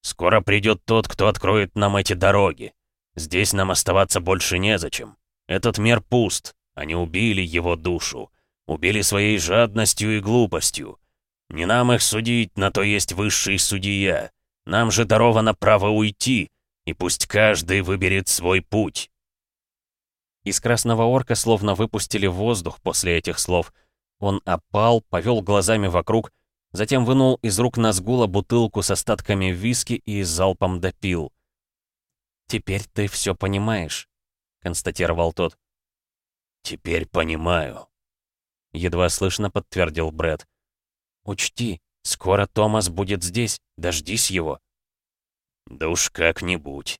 S1: «Скоро придет тот, кто откроет нам эти дороги. Здесь нам оставаться больше незачем. Этот мир пуст, они убили его душу. Убили своей жадностью и глупостью. Не нам их судить, на то есть высший судья. Нам же даровано право уйти, и пусть каждый выберет свой путь».
S2: Из красного орка словно выпустили воздух после этих слов. Он опал, повел глазами вокруг, затем вынул из рук Назгула бутылку с остатками виски и залпом допил. «Теперь ты все понимаешь», — констатировал тот.
S1: «Теперь понимаю», —
S2: едва слышно подтвердил Брэд. «Учти, скоро Томас будет здесь, дождись его».
S1: «Да уж как-нибудь».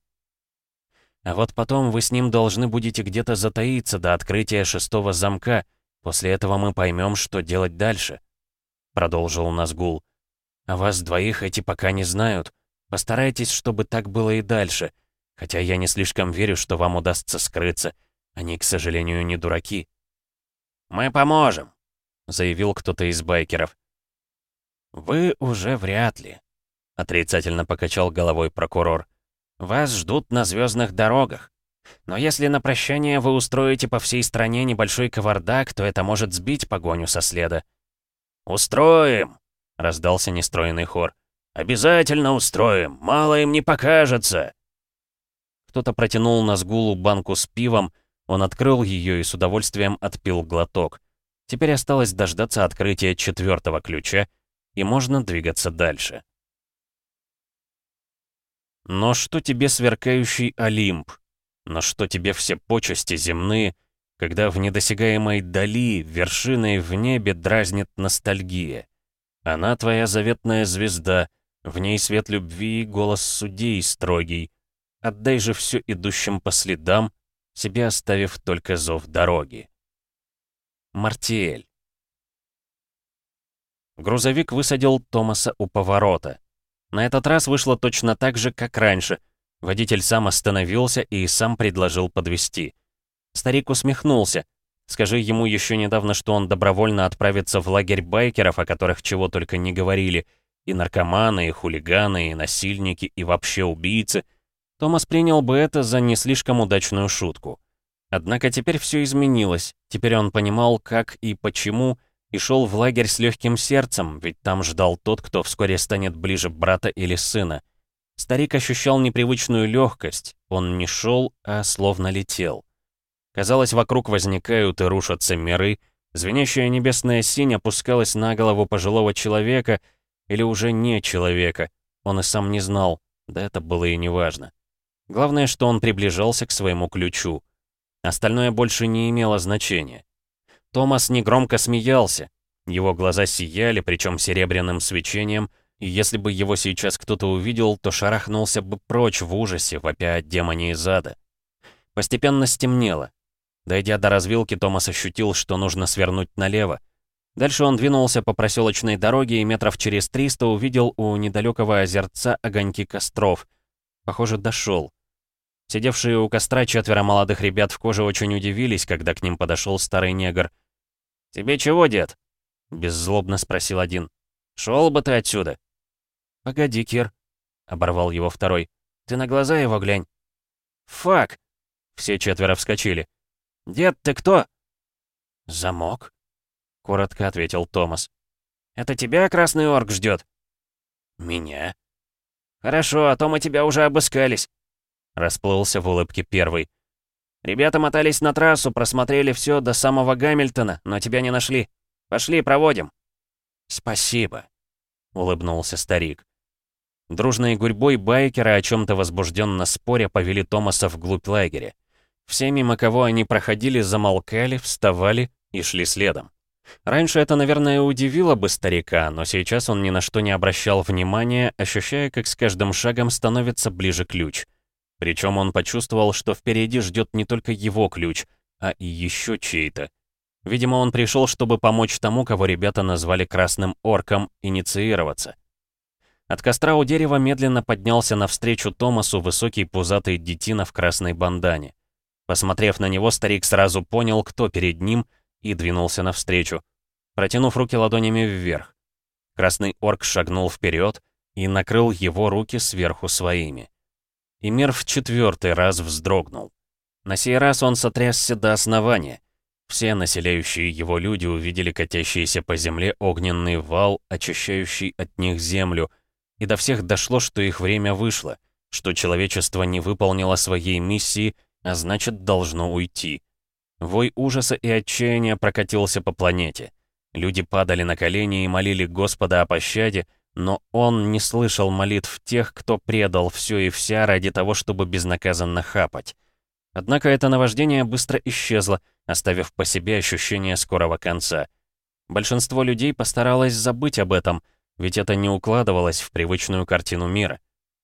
S2: «А вот потом вы с ним должны будете где-то затаиться до открытия шестого замка. После этого мы поймем, что делать дальше», — продолжил Назгул. «А вас двоих эти пока не знают. Постарайтесь, чтобы так было и дальше. Хотя я не слишком верю, что вам удастся скрыться. Они, к сожалению, не дураки».
S3: «Мы поможем», —
S2: заявил кто-то из байкеров.
S3: «Вы уже вряд ли», — отрицательно покачал головой прокурор. «Вас ждут на звездных дорогах. Но если на прощание вы устроите по всей стране небольшой кавардак, то это может сбить погоню со следа».
S1: «Устроим!» — раздался нестроенный хор. «Обязательно устроим! Мало им не покажется!»
S2: Кто-то протянул на сгулу банку с пивом, он открыл ее и с удовольствием отпил глоток. Теперь осталось дождаться открытия четвертого ключа, и можно двигаться дальше. Но что тебе сверкающий Олимп? Но что тебе все почести земные, когда в недосягаемой дали, вершиной в небе дразнит ностальгия? Она твоя заветная звезда, в ней свет любви и голос судей строгий. Отдай же все идущим по следам, себе оставив только зов дороги. Мартиэль. Грузовик высадил Томаса у поворота. На этот раз вышло точно так же, как раньше. Водитель сам остановился и сам предложил подвести. Старик усмехнулся. Скажи ему еще недавно, что он добровольно отправится в лагерь байкеров, о которых чего только не говорили, и наркоманы, и хулиганы, и насильники, и вообще убийцы — Томас принял бы это за не слишком удачную шутку. Однако теперь все изменилось, теперь он понимал, как и почему, и шел в лагерь с легким сердцем, ведь там ждал тот, кто вскоре станет ближе брата или сына. Старик ощущал непривычную легкость, он не шел, а словно летел. Казалось, вокруг возникают и рушатся миры, звенящая небесная синь опускалась на голову пожилого человека, или уже не человека, он и сам не знал, да это было и неважно. Главное, что он приближался к своему ключу. Остальное больше не имело значения. Томас негромко смеялся. Его глаза сияли, причем серебряным свечением, и если бы его сейчас кто-то увидел, то шарахнулся бы прочь в ужасе, вопя от демоне из ада. Постепенно стемнело. Дойдя до развилки, Томас ощутил, что нужно свернуть налево. Дальше он двинулся по проселочной дороге и метров через 300 увидел у недалекого озерца огоньки костров. Похоже, дошел. Сидевшие у костра четверо молодых ребят в коже очень удивились, когда к ним подошел старый негр.
S3: «Тебе чего, дед?»
S2: — беззлобно спросил один.
S3: «Шел бы ты отсюда!»
S2: «Погоди, Кир», —
S1: оборвал его второй. «Ты на глаза его глянь». «Фак!» Все четверо вскочили. «Дед, ты кто?»
S2: «Замок», —
S1: коротко ответил Томас. «Это тебя красный орк ждет?
S2: «Меня?»
S1: «Хорошо, а то мы тебя уже обыскались», — расплылся в улыбке первый. «Ребята мотались на трассу, просмотрели все до самого Гамильтона, но тебя не нашли. Пошли, проводим».
S2: «Спасибо», — улыбнулся старик.
S1: Дружной гурьбой байкеры, о чем-то возбужденно споря, повели Томаса вглубь лагеря. Все, мимо кого они проходили, замолкали, вставали и шли следом. Раньше это, наверное, удивило бы старика, но сейчас он ни на что не обращал внимания, ощущая, как с каждым шагом становится ближе ключ. Причем он почувствовал, что впереди ждет не только его ключ, а и еще чей-то. Видимо, он пришел, чтобы помочь тому, кого ребята назвали Красным Орком, инициироваться. От костра у дерева медленно поднялся навстречу Томасу высокий пузатый детина в красной бандане. Посмотрев на него, старик сразу понял, кто перед ним, и двинулся навстречу, протянув руки ладонями вверх. Красный орк шагнул вперед и накрыл его руки сверху своими. И мир в четвертый раз вздрогнул. На сей раз он сотрясся до основания. Все населяющие его люди увидели катящийся по земле огненный вал, очищающий от них землю, и до всех дошло, что их время вышло, что человечество не выполнило своей миссии, а значит, должно уйти. Вой ужаса и отчаяния прокатился по планете. Люди падали на колени и молили Господа о пощаде, но он не слышал молитв тех, кто предал все и вся ради того, чтобы безнаказанно хапать. Однако это наваждение быстро исчезло, оставив по себе ощущение скорого конца. Большинство людей постаралось забыть об этом — ведь это не укладывалось в привычную картину мира.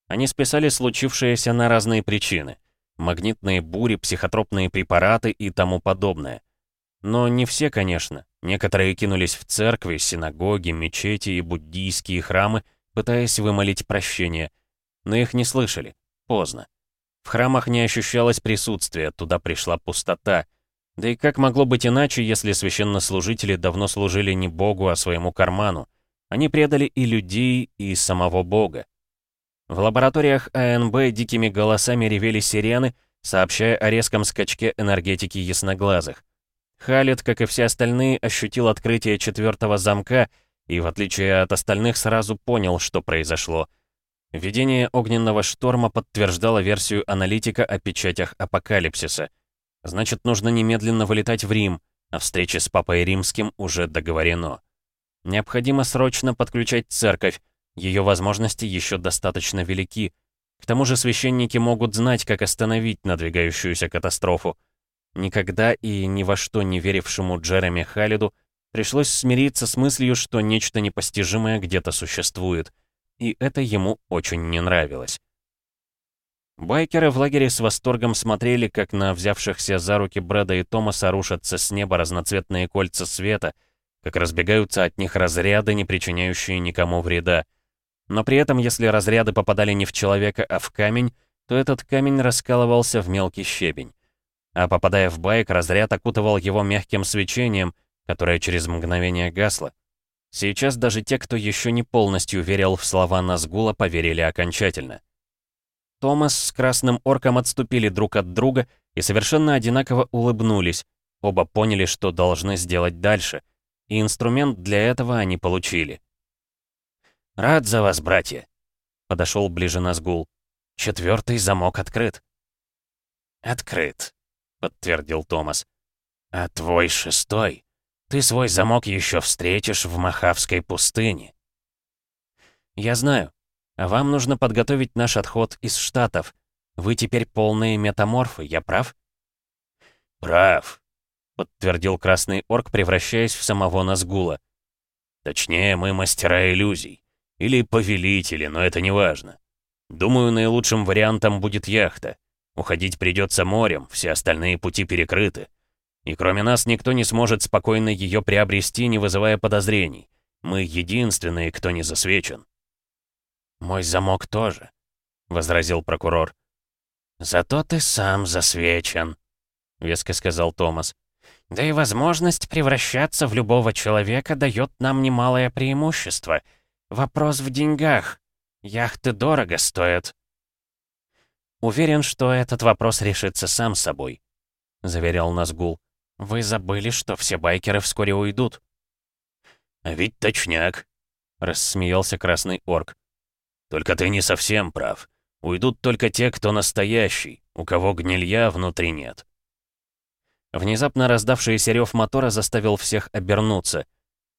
S1: Они списали случившееся на разные причины. Магнитные бури, психотропные препараты и тому подобное. Но не все, конечно. Некоторые кинулись в церкви, синагоги, мечети и буддийские храмы, пытаясь вымолить прощение. Но их не слышали. Поздно. В храмах не ощущалось присутствия, туда пришла пустота. Да и как могло быть иначе, если священнослужители давно служили не Богу, а своему карману? Они предали и людей, и самого Бога. В лабораториях АНБ дикими голосами ревели сирены, сообщая о резком скачке энергетики ясноглазых. Халет, как и все остальные, ощутил открытие четвертого замка и, в отличие от остальных, сразу понял, что произошло. Видение огненного шторма подтверждало версию аналитика о печатях апокалипсиса. Значит, нужно немедленно вылетать в Рим, а встреча с Папой Римским уже договорено. Необходимо срочно подключать церковь, ее возможности еще достаточно велики. К тому же священники могут знать, как остановить надвигающуюся катастрофу. Никогда и ни во что не верившему Джереми Халиду пришлось смириться с мыслью, что нечто непостижимое где-то существует. И это ему очень не нравилось. Байкеры в лагере с восторгом смотрели, как на взявшихся за руки Брэда и Томаса рушатся с неба разноцветные кольца света — как разбегаются от них разряды, не причиняющие никому вреда. Но при этом, если разряды попадали не в человека, а в камень, то этот камень раскалывался в мелкий щебень. А попадая в байк, разряд окутывал его мягким свечением, которое через мгновение гасло. Сейчас даже те, кто еще не полностью верил в слова Назгула, поверили окончательно. Томас с Красным Орком отступили друг от друга и совершенно одинаково улыбнулись. Оба поняли, что должны сделать дальше — и инструмент для этого они получили. «Рад за вас, братья!» — подошел ближе Назгул. «Четвертый замок открыт». «Открыт», — подтвердил Томас. «А твой шестой? Ты свой замок еще встретишь в Махавской пустыне». «Я знаю. А вам нужно подготовить наш отход из Штатов. Вы теперь полные метаморфы, я прав?»
S2: «Прав», —
S1: подтвердил Красный Орк, превращаясь в самого Назгула.
S2: «Точнее, мы мастера иллюзий. Или повелители, но это не важно. Думаю, наилучшим вариантом будет яхта. Уходить придется морем, все остальные пути перекрыты. И кроме нас никто не сможет спокойно ее приобрести, не вызывая подозрений. Мы единственные, кто не засвечен».
S1: «Мой замок тоже», — возразил прокурор.
S2: «Зато ты сам засвечен», — веско сказал Томас. Да и возможность превращаться в любого человека дает нам немалое преимущество. Вопрос в деньгах.
S3: Яхты дорого стоят». «Уверен, что этот вопрос решится сам собой», — заверял Назгул. «Вы забыли, что все байкеры вскоре уйдут».
S2: «А ведь точняк», — рассмеялся Красный Орк. «Только ты не совсем прав. Уйдут только те, кто настоящий, у кого гнилья внутри нет».
S1: Внезапно раздавшийся рев мотора заставил всех обернуться.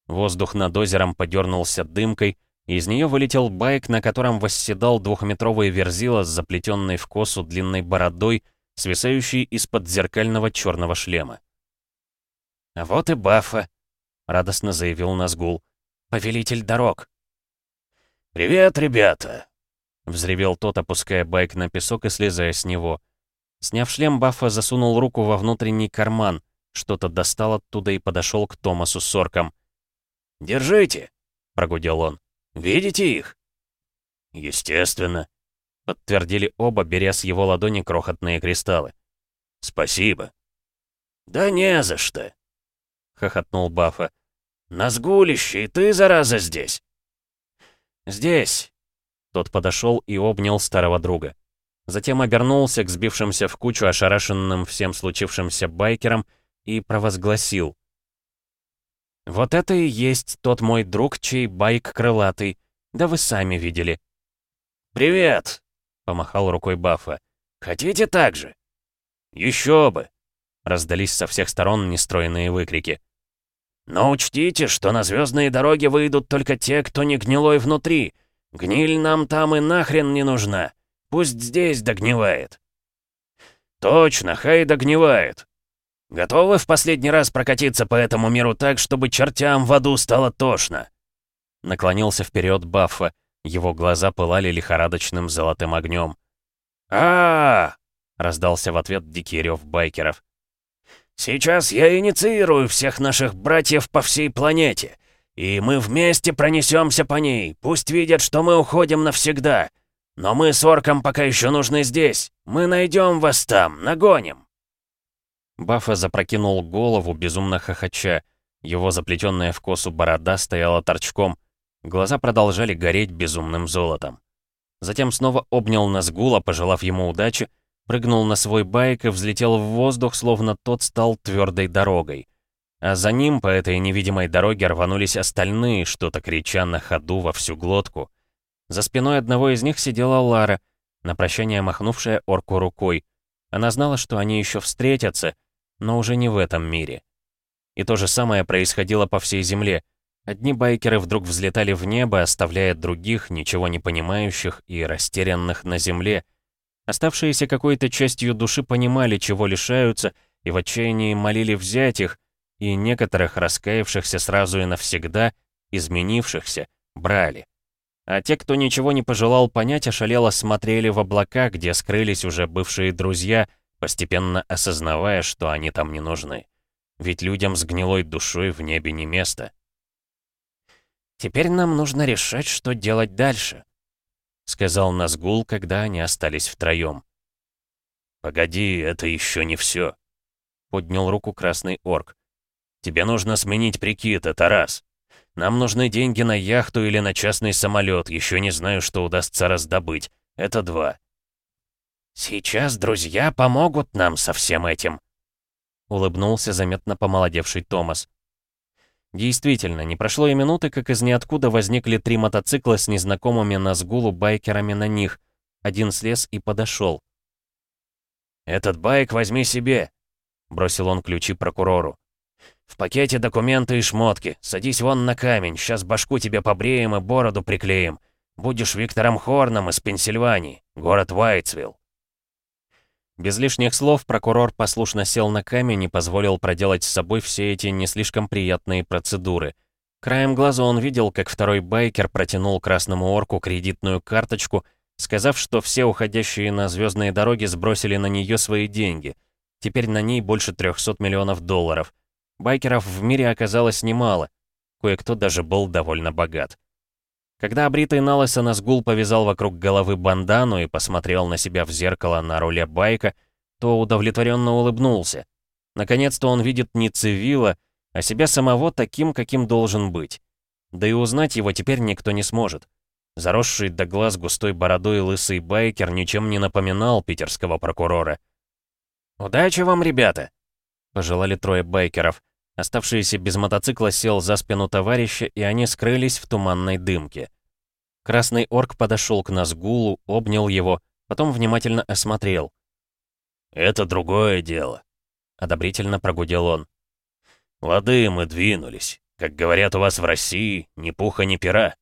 S1: Воздух над озером подернулся дымкой, из нее вылетел байк, на котором восседал двухметровый верзила с заплетенной в косу длинной бородой, свисающей из-под зеркального черного шлема.
S3: «А вот и Баффа», — радостно заявил Назгул. «Повелитель дорог».
S2: «Привет, ребята!»
S1: — взревел тот, опуская байк на песок и слезая с него. Сняв шлем, Баффа засунул руку во внутренний карман, что-то достал оттуда и подошел к Томасу с орком.
S2: «Держите!»
S1: — прогудел он.
S2: «Видите их?» «Естественно», — подтвердили оба, беря с его ладони крохотные кристаллы. «Спасибо». «Да не за что», — хохотнул Баффа. «Назгулище, и ты, зараза, здесь?»
S1: «Здесь!» Тот подошел и обнял старого друга. Затем обернулся к сбившимся в кучу ошарашенным всем случившимся байкерам и провозгласил. «Вот это и есть тот мой друг, чей байк крылатый. Да вы сами видели».
S2: «Привет!» — помахал рукой Баффа. «Хотите так же?» «Еще бы!» — раздались со всех сторон нестроенные выкрики. Но учтите, что на звездные дороги выйдут только те, кто не гнилой внутри. Гниль нам там и нахрен не нужна. Пусть здесь догнивает. Точно, хай догнивает. Готовы в последний раз прокатиться по этому миру так, чтобы чертям в аду стало тошно?
S1: Наклонился вперед Баффа. Его глаза пылали лихорадочным золотым огнем.
S2: а, -а, -а раздался в ответ дикий рев байкеров. Сейчас я инициирую всех наших братьев по всей планете, и мы вместе пронесемся по ней. Пусть видят, что мы уходим навсегда. Но мы с орком пока еще нужны здесь. Мы найдем вас там, нагоним.
S1: Баффа запрокинул голову, безумно хохоча. Его заплетенная в косу борода стояла торчком. Глаза продолжали гореть безумным золотом. Затем снова обнял Назгула, пожелав ему удачи, прыгнул на свой байк и взлетел в воздух, словно тот стал твердой дорогой. А за ним по этой невидимой дороге рванулись остальные, что-то крича на ходу во всю глотку. За спиной одного из них сидела Лара, на прощание махнувшая орку рукой. Она знала, что они еще встретятся, но уже не в этом мире. И то же самое происходило по всей земле. Одни байкеры вдруг взлетали в небо, оставляя других, ничего не понимающих и растерянных на земле — Оставшиеся какой-то частью души понимали, чего лишаются, и в отчаянии молили взять их, и некоторых раскаявшихся сразу и навсегда, изменившихся, брали. А те, кто ничего не пожелал понять, ошалело смотрели в облака, где скрылись уже бывшие друзья, постепенно осознавая, что они там не нужны. Ведь людям с гнилой душой в небе не место. «Теперь нам нужно решать, что делать дальше», — сказал Назгул, когда они остались втроем.
S2: «Погоди, это еще не все», — поднял руку Красный Орк. «Тебе нужно сменить прикид, это раз. Нам нужны деньги на яхту или на частный самолет, еще не знаю, что удастся раздобыть. Это два».
S3: «Сейчас друзья помогут нам со всем этим», — улыбнулся заметно помолодевший Томас.
S1: Действительно, не прошло и минуты, как из ниоткуда возникли три мотоцикла с незнакомыми Назгулу байкерами на них. Один слез и подошел.
S2: «Этот байк возьми себе», — бросил он ключи прокурору. «В пакете документы и шмотки. Садись вон на камень, сейчас башку тебе побреем и бороду приклеим. Будешь Виктором Хорном из Пенсильвании, город Уайтсвилл».
S1: Без лишних слов прокурор послушно сел на камень и позволил проделать с собой все эти не слишком приятные процедуры. Краем глаза он видел, как второй байкер протянул красному орку кредитную карточку, сказав, что все уходящие на звездные дороги сбросили на нее свои деньги. Теперь на ней больше 300 миллионов долларов. Байкеров в мире оказалось немало. Кое-кто даже был довольно богат. Когда обритый налысо Назгул повязал вокруг головы бандану и посмотрел на себя в зеркало на руле байка, то удовлетворенно улыбнулся. Наконец-то он видит не цивила, а себя самого таким, каким должен быть. Да и узнать его теперь никто не сможет. Заросший до глаз густой бородой лысый байкер ничем не напоминал питерского прокурора. «Удачи вам, ребята!» — пожелали трое байкеров. Оставшийся без мотоцикла сел за спину товарища, и они скрылись в туманной дымке. Красный орк подошел к Назгулу, обнял его, потом внимательно осмотрел.
S2: «Это другое дело», — одобрительно прогудел он. «Лады, мы двинулись. Как говорят у вас в России, ни пуха, ни пера».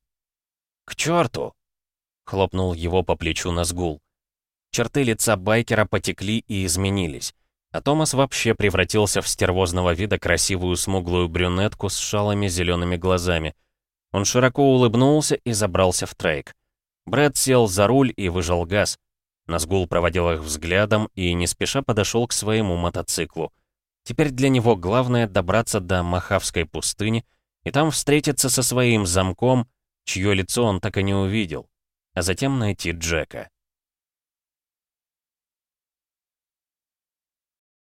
S1: «К черту!» — хлопнул его по плечу Назгул. Черты лица байкера потекли и изменились. А Томас вообще превратился в стервозного вида красивую смуглую брюнетку с шалыми зелеными глазами. Он широко улыбнулся и забрался в трейк. Брэд сел за руль и выжал газ. Назгул проводил их взглядом и не спеша подошел к своему мотоциклу. Теперь для него главное добраться до Махавской пустыни и там встретиться со своим замком, чье лицо он так и не увидел, а затем найти Джека.